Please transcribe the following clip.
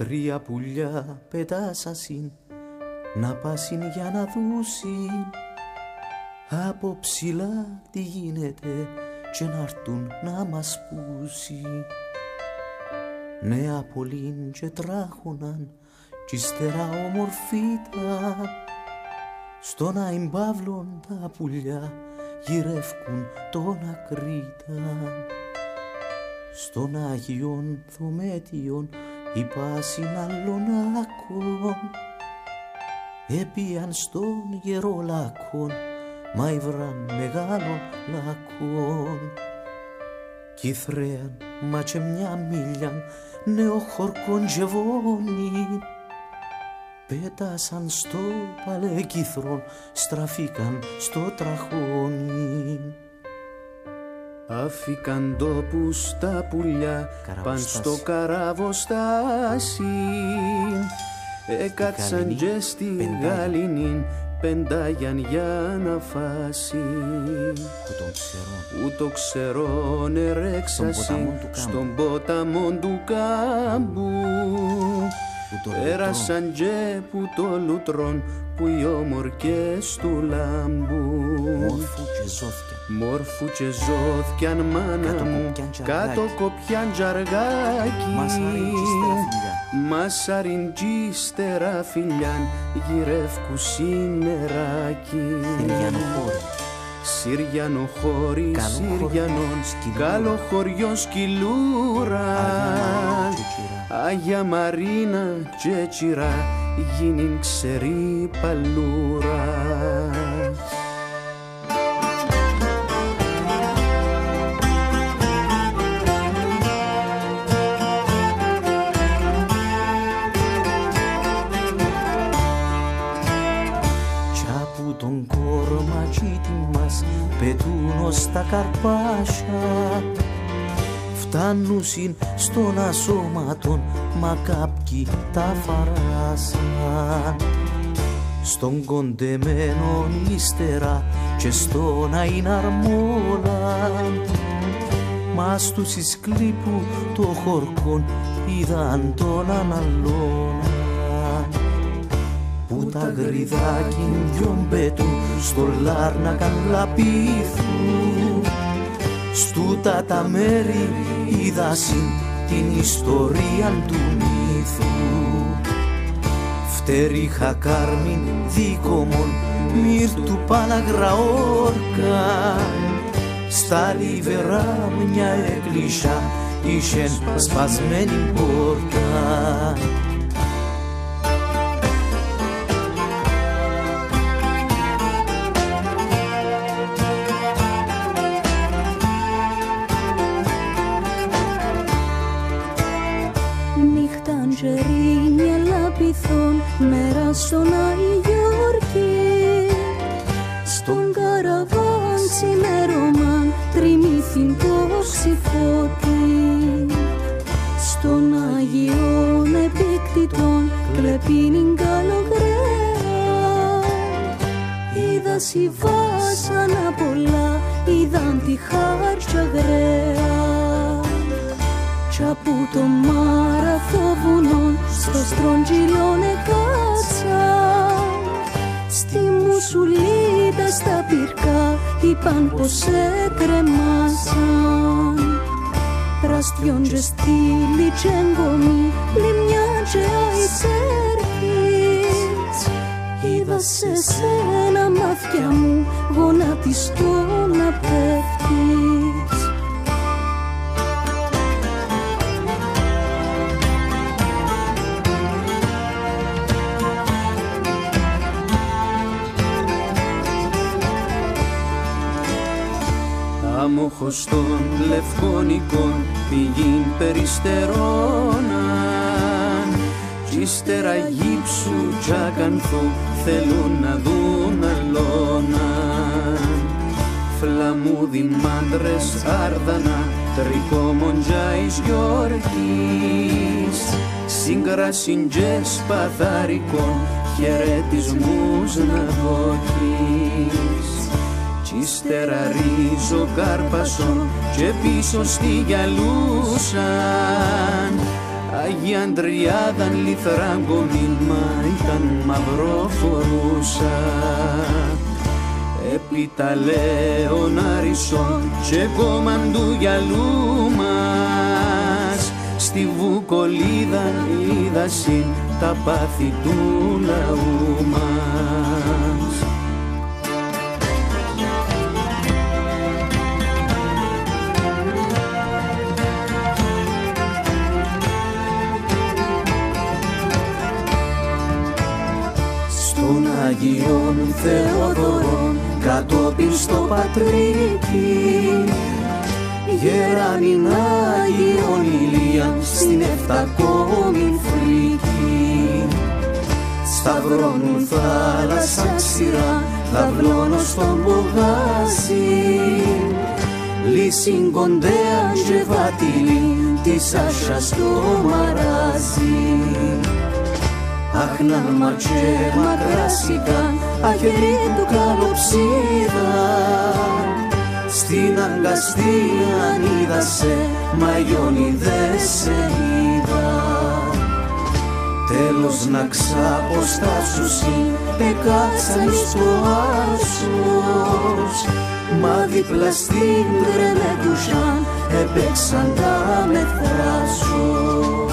Τρία πουλιά πετάσασιν να πάσιν για να δούσιν. Από ψηλά τι γίνεται και να έρθουν να μας πούσιν Νέα πολλήν και τράχωναν κι ύστερα ομορφήτα στον αϊμπάβλον τα πουλιά γυρεύκουν τον ακρίτα στον Άγιον Δομέτιον η πάσιν άλλων άκων έπιαν στον γερό λάκον μα υβραν μεγάλων λάκων κι θρέαν μα και μια μίλιαν νέο χορκόν τζεβόνι πέτασαν στο παλεκύθρον στραφήκαν στο τραχόνι Αφήκαν τόπους τα πουλιά παν στο καραβοστάσι Έκατσαν και στη γαλινή πεντάγιαν για να φάσει. Που το ξερόν ερέξασι στον ποταμό του κάμπου Πέρασαν και που το λουτρόν που οι όμορκες του λάμπου Μόρφου και ζώθια Μόρφου και ζώθιαν μάνα μου κάτω κοπιάν τζαργάκι. Μας αριντζίστερα φιλιάν γυρεύκου συνεράκι Σύριανο χώρι, Σύριανον, καλό χωριό σκυλούρα. Άγια Μαρίνα και τσιρά, γίνην ξερή παλούρα πετούν ως τα καρπάσια φτάνουσιν στον ασώματον μα κάποιοι τα φαράσαν. Στον κοντεμένον ύστερα και στον αϊναρμόλαν μα στους ισκλίπου το χορκόν είδαν τον αναλώνα που τα γριδάκι δυο μπέτου στο λάρνακαν λαπίθου στούτα τα μέρη είδασιν την ιστορία του μύθου φτέριχα κάρμιν δίκομον μύρτου Παναγραόρκα. Στα λιβερά μια εκκλησιά είχεν σπασμένη πόρτα μέρα στον Αϊγιόρκη στον καραβάν ξημέρωμαν τριμήθην το ξυφώτη. Στον Αγιών επίκτητον κλεπίνην καλογραία είδα βάσανα πολλά είδαν τη χάρτια γραία κι από το μάραθο βουνό στο στρογγυλόν εκάτσα Στη μουσουλίδα στα πυρκά είπαν πως έκρεμασαν Πραστιόν και στήλη και εγκομή λιμιά και αϊσέρκης Είδα σε σένα μάτια μου γονατιστό Άμοχος των λευκόνικων πηγήν περιστερώναν. Κι ύστερα γύψου κι ακανθού θέλουν να δουν αλώναν. Φλαμούδι μάντρες άρδανα τρικόμοντζα εις γιορτής σύγκρασιν και σπαθάρικων χαιρετισμούς να δοκείς κι ύστερα ρίζο κάρπασον και πίσω στη γυαλούσαν. Αγία Αντριάδαν λιθράγκομιν μα ήταν μαυρό φορούσα επί τα λέων αρισών και κομμαντού γυαλού μας. Στη βουκολίδα είδα συν τα πάθη του λαού μας Στον Αγίον Θεοδωρών κατόπιν στο Πατρίκι. Γεράνιν Άγιον Ηλίαν στην εφτακόμη φρίκη. Σταυρώνουν θάλασσα ξηρά δαυλώνω στον πογάσι λύσιν κοντέα και βατήλι της άσας το μαράζι Αχ να ματσέ μακράσικα αχερί του καλοψίδα. Στην αγκαστία είδα σε μαγιόνι δε σε είδα. Τέλος να ξαποστάσουσι εκάτσαν στο άσος Μα δίπλα στην τρελέτουσαν έπαιξαν τα με θράσος